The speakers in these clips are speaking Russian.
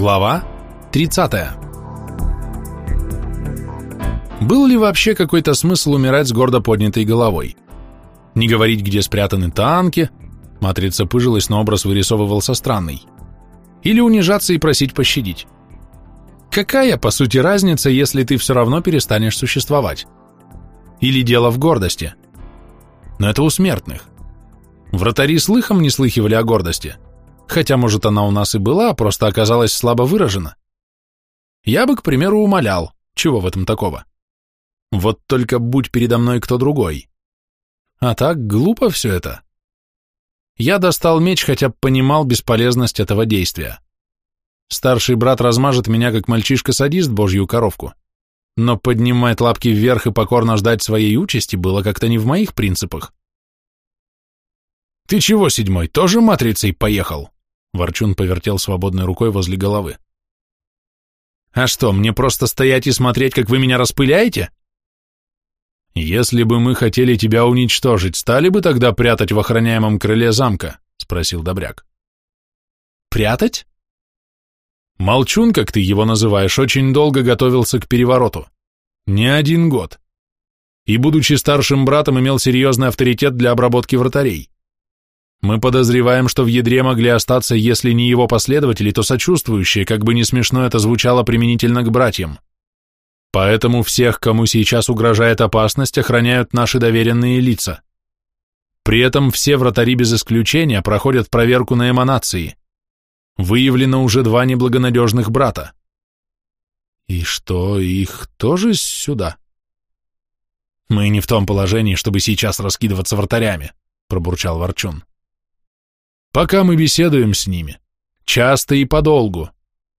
Глава 30. Был ли вообще какой-то смысл умирать с гордо поднятой головой? Не говорить, где спрятаны танки, матрица пыжилась, но образ вырисовывался странный. Или унижаться и просить пощадить. Какая, по сути, разница, если ты все равно перестанешь существовать? Или дело в гордости? Но это у смертных. Вратари слыхом не слыхивали о гордости, хотя, может, она у нас и была, просто оказалась слабо выражена. Я бы, к примеру, умолял, чего в этом такого? Вот только будь передо мной кто другой. А так глупо все это. Я достал меч, хотя понимал бесполезность этого действия. Старший брат размажет меня, как мальчишка-садист, божью коровку. Но поднимать лапки вверх и покорно ждать своей участи было как-то не в моих принципах. «Ты чего, седьмой, тоже матрицей поехал?» Ворчун повертел свободной рукой возле головы. «А что, мне просто стоять и смотреть, как вы меня распыляете?» «Если бы мы хотели тебя уничтожить, стали бы тогда прятать в охраняемом крыле замка?» — спросил Добряк. «Прятать?» Молчун, как ты его называешь, очень долго готовился к перевороту. Не один год. И, будучи старшим братом, имел серьезный авторитет для обработки вратарей. Мы подозреваем, что в ядре могли остаться, если не его последователи, то сочувствующие, как бы не смешно это звучало применительно к братьям. Поэтому всех, кому сейчас угрожает опасность, охраняют наши доверенные лица. При этом все вратари без исключения проходят проверку на эманации. Выявлено уже два неблагонадежных брата. И что, их тоже сюда? Мы не в том положении, чтобы сейчас раскидываться вратарями, пробурчал Ворчун. Пока мы беседуем с ними, часто и подолгу.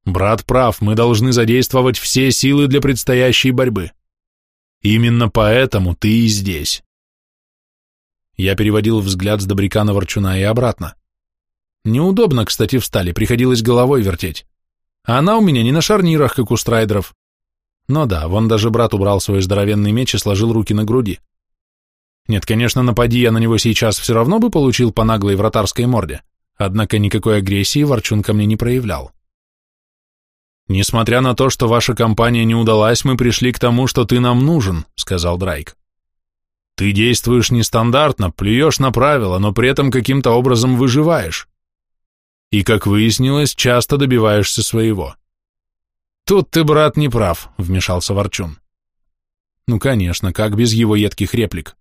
Брат прав, мы должны задействовать все силы для предстоящей борьбы. Именно поэтому ты и здесь. Я переводил взгляд с Добряка на Ворчуна и обратно. Неудобно, кстати, встали, приходилось головой вертеть. Она у меня не на шарнирах, как у страйдеров. Но да, вон даже брат убрал свой здоровенный меч и сложил руки на груди. Нет, конечно, напади я на него сейчас, все равно бы получил по наглой вратарской морде, однако никакой агрессии Ворчун ко мне не проявлял. «Несмотря на то, что ваша компания не удалась, мы пришли к тому, что ты нам нужен», — сказал Драйк. «Ты действуешь нестандартно, плюешь на правила, но при этом каким-то образом выживаешь и, как выяснилось, часто добиваешься своего. Тут ты, брат, не прав, вмешался Ворчун. Ну, конечно, как без его едких реплик.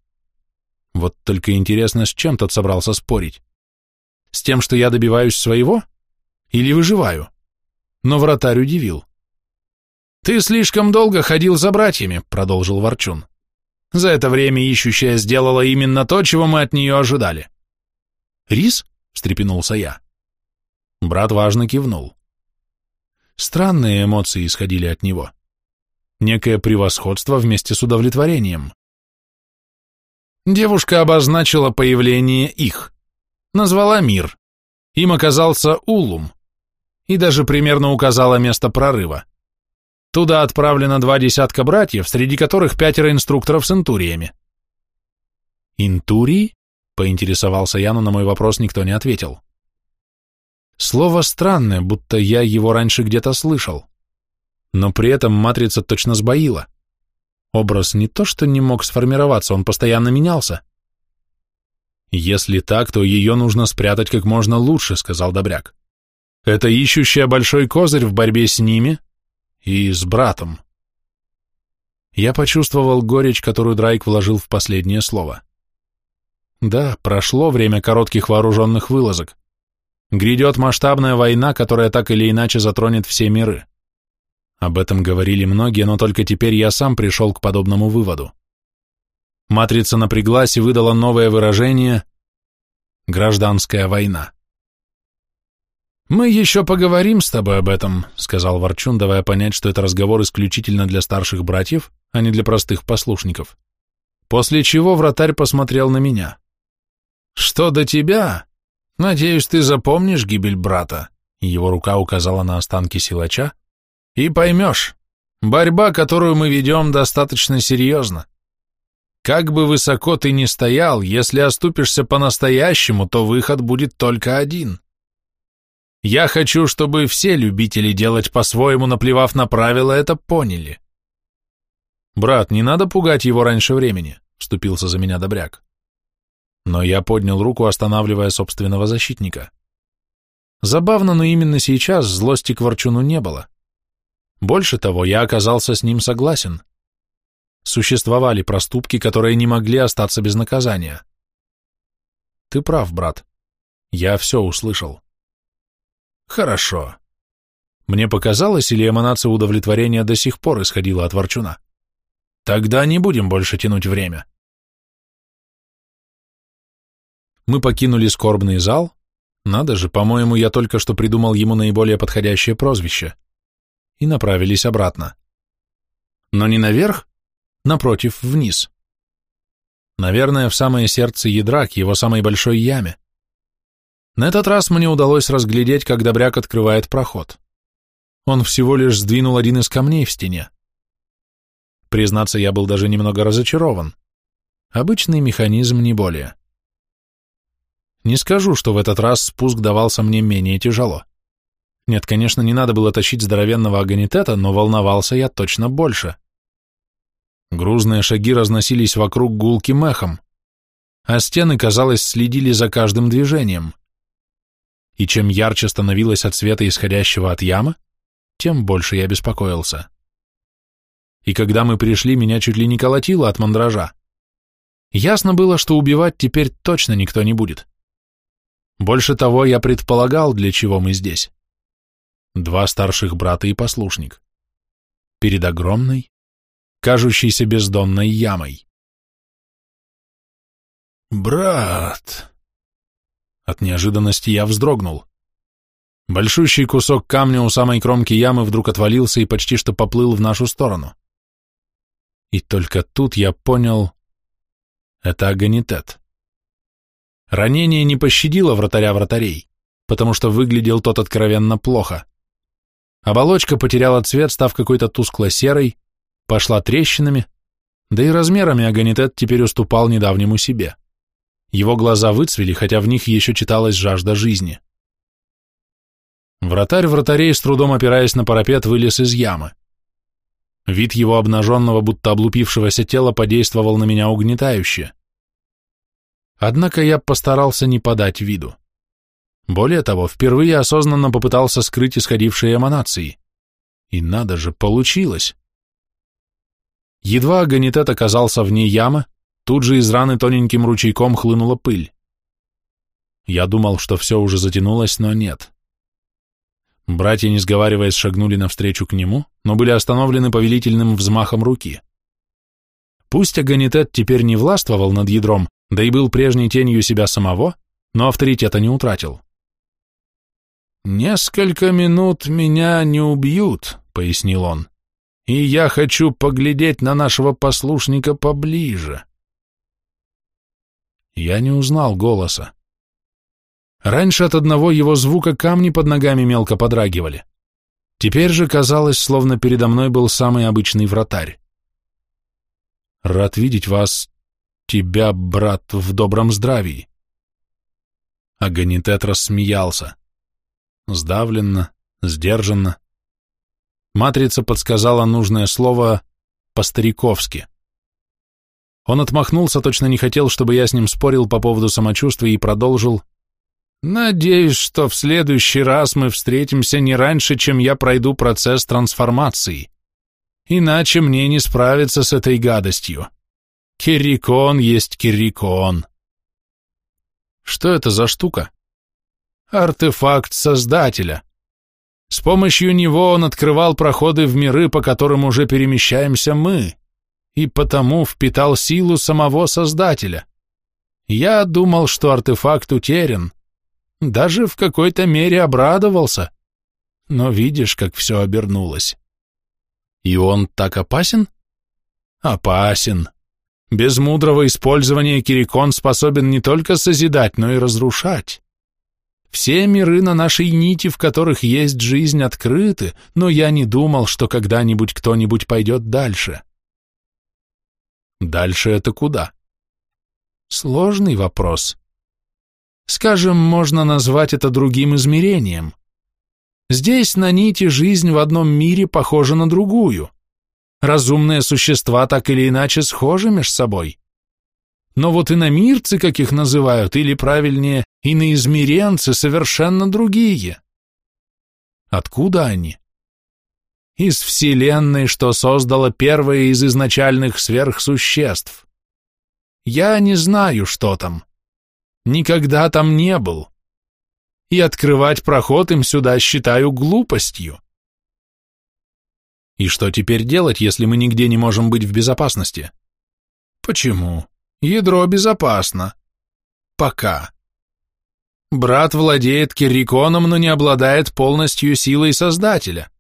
Вот только интересно, с чем тот собрался спорить? С тем, что я добиваюсь своего? Или выживаю? Но вратарь удивил. «Ты слишком долго ходил за братьями», — продолжил Ворчун. «За это время ищущая сделала именно то, чего мы от нее ожидали». «Рис?» — встрепенулся я. Брат важно кивнул. Странные эмоции исходили от него. Некое превосходство вместе с удовлетворением. Девушка обозначила появление их. Назвала мир. Им оказался Улум. И даже примерно указала место прорыва. Туда отправлено два десятка братьев, среди которых пятеро инструкторов с интуриями. «Интурии?» — поинтересовался я, но на мой вопрос никто не ответил. Слово странное, будто я его раньше где-то слышал. Но при этом матрица точно сбоила. Образ не то, что не мог сформироваться, он постоянно менялся. «Если так, то ее нужно спрятать как можно лучше», — сказал Добряк. «Это ищущая большой козырь в борьбе с ними и с братом». Я почувствовал горечь, которую Драйк вложил в последнее слово. Да, прошло время коротких вооруженных вылазок. Грядет масштабная война, которая так или иначе затронет все миры. Об этом говорили многие, но только теперь я сам пришел к подобному выводу. Матрица напряглась и выдала новое выражение «Гражданская война». «Мы еще поговорим с тобой об этом», — сказал Ворчун, давая понять, что это разговор исключительно для старших братьев, а не для простых послушников. После чего вратарь посмотрел на меня. «Что до тебя?» Надеюсь, ты запомнишь гибель брата, его рука указала на останки силача, и поймешь, борьба, которую мы ведем, достаточно серьезна. Как бы высоко ты ни стоял, если оступишься по-настоящему, то выход будет только один. Я хочу, чтобы все любители делать по-своему, наплевав на правила, это поняли. Брат, не надо пугать его раньше времени, вступился за меня Добряк. Но я поднял руку, останавливая собственного защитника. Забавно, но именно сейчас злости к Ворчуну не было. Больше того, я оказался с ним согласен. Существовали проступки, которые не могли остаться без наказания. Ты прав, брат. Я все услышал. Хорошо. Мне показалось, или эманация удовлетворения до сих пор исходила от Ворчуна. Тогда не будем больше тянуть время. Мы покинули скорбный зал. Надо же, по-моему, я только что придумал ему наиболее подходящее прозвище. И направились обратно. Но не наверх, напротив, вниз. Наверное, в самое сердце ядра, к его самой большой яме. На этот раз мне удалось разглядеть, как Добряк открывает проход. Он всего лишь сдвинул один из камней в стене. Признаться, я был даже немного разочарован. Обычный механизм, не более. Не скажу, что в этот раз спуск давался мне менее тяжело. Нет, конечно, не надо было тащить здоровенного агонитета, но волновался я точно больше. Грузные шаги разносились вокруг гулким эхом, а стены, казалось, следили за каждым движением. И чем ярче становилось от света, исходящего от ямы, тем больше я беспокоился. И когда мы пришли, меня чуть ли не колотило от мандража. Ясно было, что убивать теперь точно никто не будет. Больше того, я предполагал, для чего мы здесь. Два старших брата и послушник. Перед огромной, кажущейся бездонной ямой. «Брат!» От неожиданности я вздрогнул. Большущий кусок камня у самой кромки ямы вдруг отвалился и почти что поплыл в нашу сторону. И только тут я понял, это агонитет. Ранение не пощадило вратаря вратарей, потому что выглядел тот откровенно плохо. Оболочка потеряла цвет, став какой-то тускло-серой, пошла трещинами, да и размерами агонитет теперь уступал недавнему себе. Его глаза выцвели, хотя в них еще читалась жажда жизни. Вратарь вратарей, с трудом опираясь на парапет, вылез из ямы. Вид его обнаженного, будто облупившегося тела подействовал на меня угнетающе. Однако я постарался не подать виду. Более того, впервые осознанно попытался скрыть исходившие эманации. И надо же, получилось. Едва агонитет оказался вне ямы, тут же из раны тоненьким ручейком хлынула пыль. Я думал, что все уже затянулось, но нет. Братья, не сговариваясь, шагнули навстречу к нему, но были остановлены повелительным взмахом руки. Пусть Аганитет теперь не властвовал над ядром, да и был прежней тенью себя самого, но авторитета не утратил. «Несколько минут меня не убьют», — пояснил он, — «и я хочу поглядеть на нашего послушника поближе». Я не узнал голоса. Раньше от одного его звука камни под ногами мелко подрагивали. Теперь же казалось, словно передо мной был самый обычный вратарь. «Рад видеть вас, тебя, брат, в добром здравии». Аганитет рассмеялся. Сдавленно, сдержанно. Матрица подсказала нужное слово по-стариковски. Он отмахнулся, точно не хотел, чтобы я с ним спорил по поводу самочувствия и продолжил — Надеюсь, что в следующий раз мы встретимся не раньше, чем я пройду процесс трансформации. Иначе мне не справиться с этой гадостью. Кирикон есть кирикон. Что это за штука? Артефакт Создателя. С помощью него он открывал проходы в миры, по которым уже перемещаемся мы, и потому впитал силу самого Создателя. Я думал, что артефакт утерян, даже в какой-то мере обрадовался. Но видишь, как все обернулось. И он так опасен? Опасен. Без мудрого использования Кирикон способен не только созидать, но и разрушать. Все миры на нашей нити, в которых есть жизнь, открыты, но я не думал, что когда-нибудь кто-нибудь пойдет дальше. Дальше это куда? Сложный вопрос. Скажем, можно назвать это другим измерением, Здесь на нити жизнь в одном мире похожа на другую. Разумные существа так или иначе схожи между собой. Но вот иномирцы, как их называют, или правильнее, иноизмеренцы, совершенно другие. Откуда они? Из Вселенной, что создало первое из изначальных сверхсуществ. Я не знаю, что там. Никогда там не был. И открывать проход им сюда считаю глупостью. И что теперь делать, если мы нигде не можем быть в безопасности? Почему? Ядро безопасно. Пока. Брат владеет Кирриконом, но не обладает полностью силой Создателя.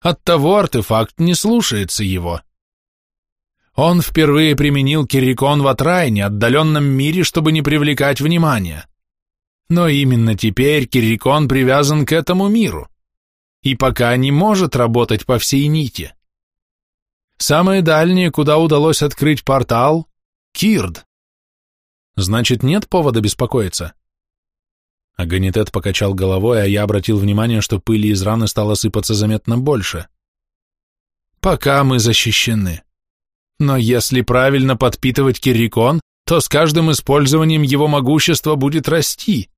Оттого артефакт не слушается его. Он впервые применил Киррикон в Атрайне, отдаленном мире, чтобы не привлекать внимания. Но именно теперь Киррикон привязан к этому миру, и пока не может работать по всей нити. Самое дальнее, куда удалось открыть портал — Кирд. Значит, нет повода беспокоиться. Аганитет покачал головой, а я обратил внимание, что пыли из раны стало сыпаться заметно больше. «Пока мы защищены. Но если правильно подпитывать Кирикон, то с каждым использованием его могущество будет расти.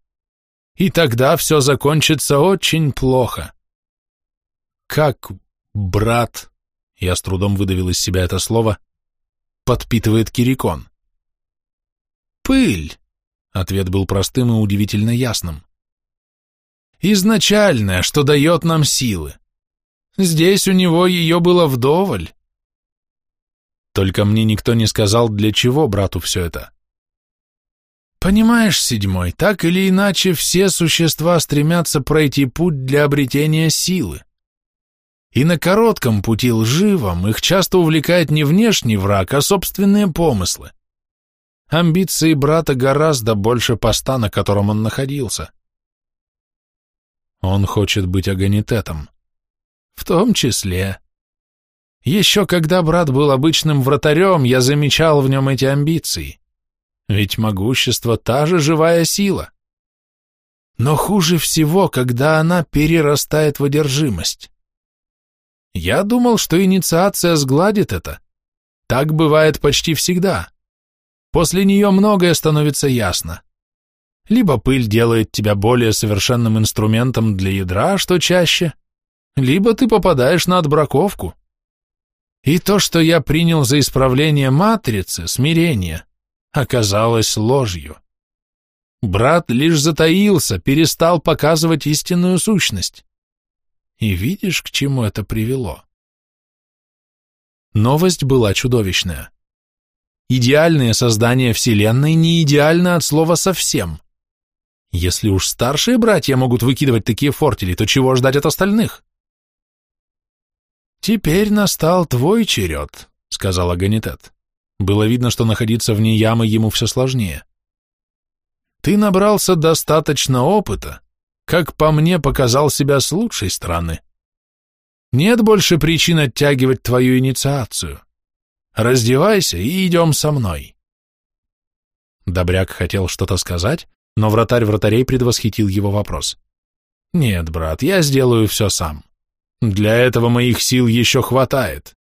И тогда все закончится очень плохо». «Как брат?» Я с трудом выдавил из себя это слово. «Подпитывает Кирикон». «Пыль!» Ответ был простым и удивительно ясным. Изначальное, что дает нам силы. Здесь у него ее было вдоволь. Только мне никто не сказал, для чего брату все это. Понимаешь, седьмой, так или иначе все существа стремятся пройти путь для обретения силы. И на коротком пути лживом их часто увлекает не внешний враг, а собственные помыслы. Амбиции брата гораздо больше поста, на котором он находился. Он хочет быть агонитетом. В том числе. Еще когда брат был обычным вратарем, я замечал в нем эти амбиции. Ведь могущество — та же живая сила. Но хуже всего, когда она перерастает в одержимость. Я думал, что инициация сгладит это. Так бывает почти всегда. После нее многое становится ясно. Либо пыль делает тебя более совершенным инструментом для ядра, что чаще, либо ты попадаешь на отбраковку. И то, что я принял за исправление матрицы, смирение, оказалось ложью. Брат лишь затаился, перестал показывать истинную сущность. И видишь, к чему это привело? Новость была чудовищная. Идеальное создание Вселенной не идеально от слова совсем. Если уж старшие братья могут выкидывать такие фортели, то чего ждать от остальных? «Теперь настал твой черед», — сказал Аганитет. Было видно, что находиться вне ямы ему все сложнее. «Ты набрался достаточно опыта, как по мне показал себя с лучшей стороны. Нет больше причин оттягивать твою инициацию. Раздевайся и идем со мной. Добряк хотел что-то сказать, но вратарь вратарей предвосхитил его вопрос. Нет, брат, я сделаю все сам. Для этого моих сил еще хватает.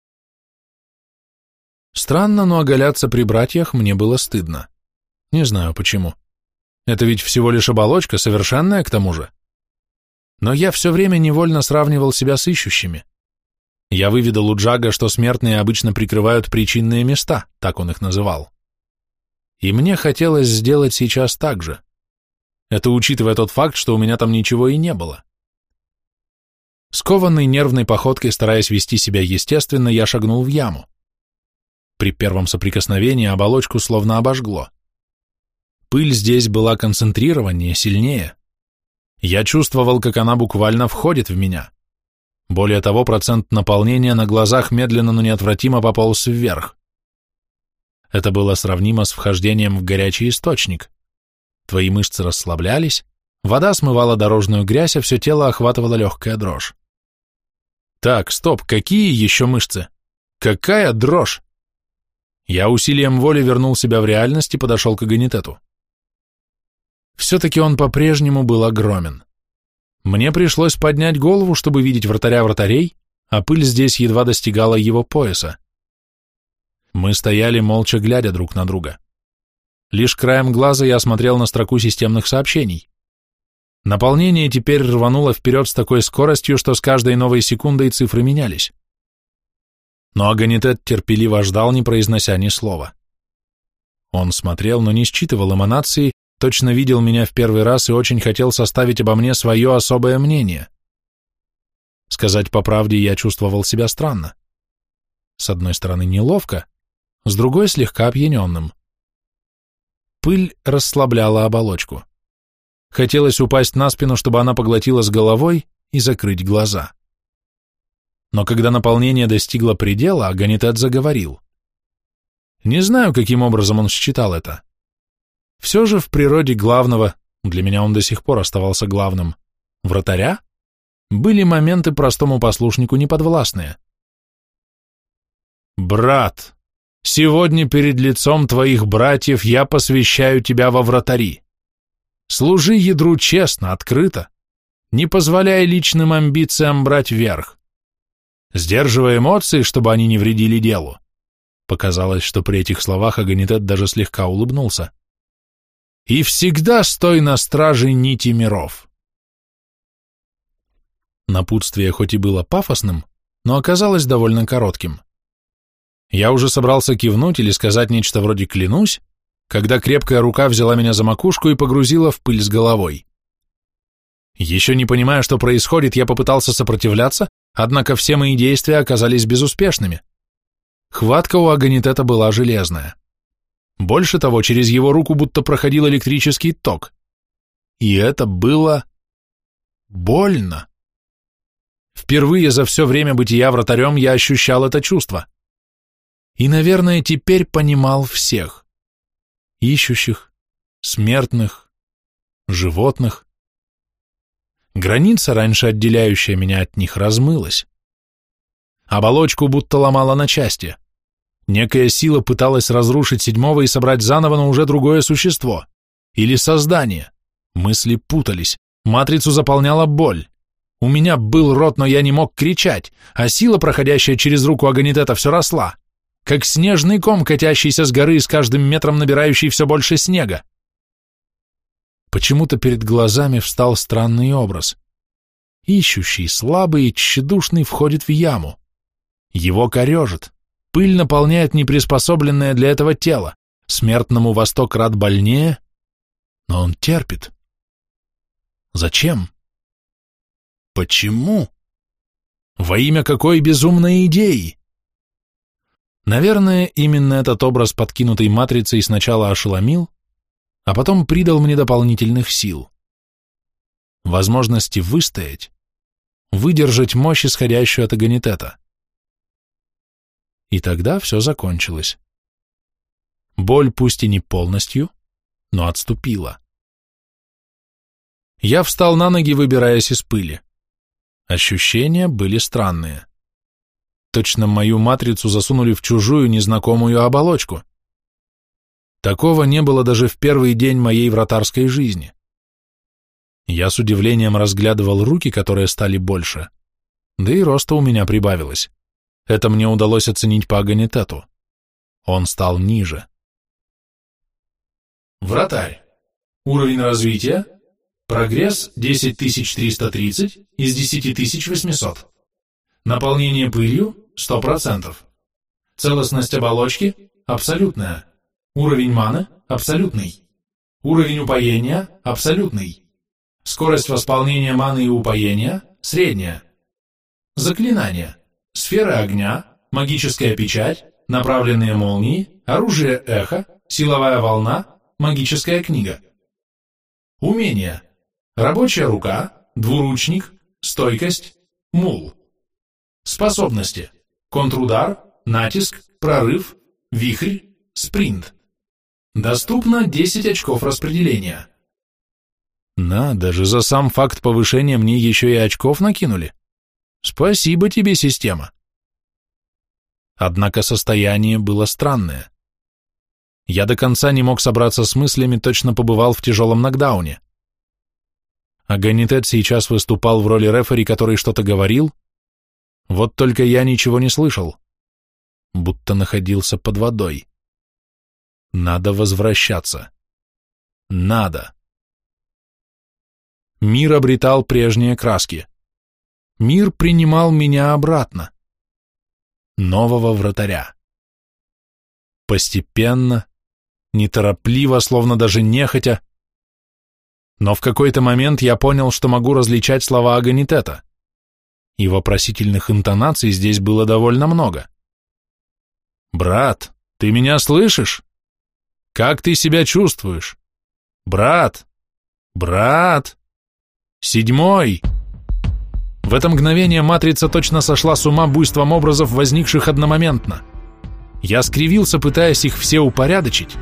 Странно, но оголяться при братьях мне было стыдно. Не знаю почему. Это ведь всего лишь оболочка, совершенная к тому же. Но я все время невольно сравнивал себя с ищущими. Я выведал у Джага, что смертные обычно прикрывают причинные места, так он их называл. И мне хотелось сделать сейчас так же. Это учитывая тот факт, что у меня там ничего и не было. Скованный нервной походкой, стараясь вести себя естественно, я шагнул в яму. При первом соприкосновении оболочку словно обожгло. Пыль здесь была концентрированнее, сильнее. Я чувствовал, как она буквально входит в меня. Более того, процент наполнения на глазах медленно, но неотвратимо пополз вверх. Это было сравнимо с вхождением в горячий источник. Твои мышцы расслаблялись, вода смывала дорожную грязь, а все тело охватывала легкая дрожь. Так, стоп, какие еще мышцы? Какая дрожь? Я усилием воли вернул себя в реальность и подошел к агонитету. Все-таки он по-прежнему был огромен. Мне пришлось поднять голову, чтобы видеть вратаря вратарей, а пыль здесь едва достигала его пояса. Мы стояли, молча глядя друг на друга. Лишь краем глаза я смотрел на строку системных сообщений. Наполнение теперь рвануло вперед с такой скоростью, что с каждой новой секундой цифры менялись. Но Аганитет терпеливо ждал, не произнося ни слова. Он смотрел, но не считывал эманации, точно видел меня в первый раз и очень хотел составить обо мне свое особое мнение. Сказать по правде, я чувствовал себя странно. С одной стороны, неловко, с другой — слегка опьяненным. Пыль расслабляла оболочку. Хотелось упасть на спину, чтобы она поглотила с головой и закрыть глаза. Но когда наполнение достигло предела, Аганитет заговорил. Не знаю, каким образом он считал это. Все же в природе главного, для меня он до сих пор оставался главным, вратаря, были моменты простому послушнику неподвластные. «Брат, сегодня перед лицом твоих братьев я посвящаю тебя во вратари. Служи ядру честно, открыто, не позволяя личным амбициям брать верх. Сдерживая эмоции, чтобы они не вредили делу. Показалось, что при этих словах Аганитет даже слегка улыбнулся. И всегда стой на страже нити миров. Напутствие хоть и было пафосным, но оказалось довольно коротким. Я уже собрался кивнуть или сказать нечто вроде «клянусь», когда крепкая рука взяла меня за макушку и погрузила в пыль с головой. Еще не понимая, что происходит, я попытался сопротивляться, однако все мои действия оказались безуспешными. Хватка у Аганитета была железная. Больше того, через его руку будто проходил электрический ток. И это было... больно. Впервые за все время бытия вратарем я ощущал это чувство. И, наверное, теперь понимал всех ищущих, смертных, животных. Граница, раньше отделяющая меня от них, размылась. Оболочку будто ломала на части. Некая сила пыталась разрушить седьмого и собрать заново, но уже другое существо. Или создание. Мысли путались. Матрицу заполняла боль. У меня был рот, но я не мог кричать, а сила, проходящая через руку Аганитета, все росла как снежный ком, катящийся с горы и с каждым метром набирающий все больше снега. Почему-то перед глазами встал странный образ. Ищущий, слабый и тщедушный входит в яму. Его корежит. Пыль наполняет неприспособленное для этого тело. Смертному восток рад больнее, но он терпит. Зачем? Почему? Во имя какой безумной идеи? Наверное, именно этот образ подкинутой матрицей сначала ошеломил, а потом придал мне дополнительных сил. Возможности выстоять, выдержать мощь, исходящую от агонитета. И тогда все закончилось. Боль пусть и не полностью, но отступила. Я встал на ноги, выбираясь из пыли. Ощущения были странные. Точно мою матрицу засунули в чужую незнакомую оболочку. Такого не было даже в первый день моей вратарской жизни. Я с удивлением разглядывал руки, которые стали больше, да и роста у меня прибавилось. Это мне удалось оценить по агонитету. Он стал ниже. Вратарь. Уровень развития. Прогресс 10330 из 10800. Наполнение пылью 100%. Целостность оболочки – абсолютная. Уровень маны – абсолютный. Уровень упоения – абсолютный. Скорость восполнения маны и упоения – средняя. Заклинания. Сфера огня, магическая печать, направленные молнии, оружие эхо, силовая волна, магическая книга. Умения. Рабочая рука, двуручник, стойкость, мул. Способности. Контрудар, натиск, прорыв, вихрь, спринт. Доступно 10 очков распределения. На, даже за сам факт повышения мне еще и очков накинули. Спасибо тебе, система. Однако состояние было странное. Я до конца не мог собраться с мыслями, точно побывал в тяжелом нокдауне. А Ганитет сейчас выступал в роли рефери, который что-то говорил? Вот только я ничего не слышал. Будто находился под водой. Надо возвращаться. Надо. Мир обретал прежние краски. Мир принимал меня обратно. Нового вратаря. Постепенно, неторопливо, словно даже нехотя, но в какой-то момент я понял, что могу различать слова Аганитета, и вопросительных интонаций здесь было довольно много. «Брат, ты меня слышишь? Как ты себя чувствуешь? Брат! Брат! Седьмой!» В это мгновение матрица точно сошла с ума буйством образов, возникших одномоментно. Я скривился, пытаясь их все упорядочить,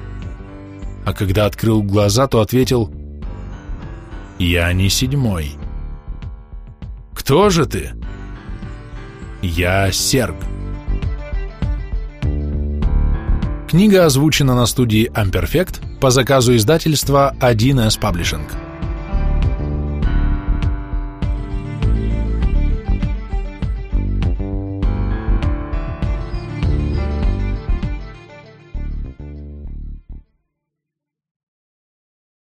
а когда открыл глаза, то ответил «Я не седьмой». «Кто же ты?» «Я Серг». Книга озвучена на студии Amperfect по заказу издательства 1С Publishing.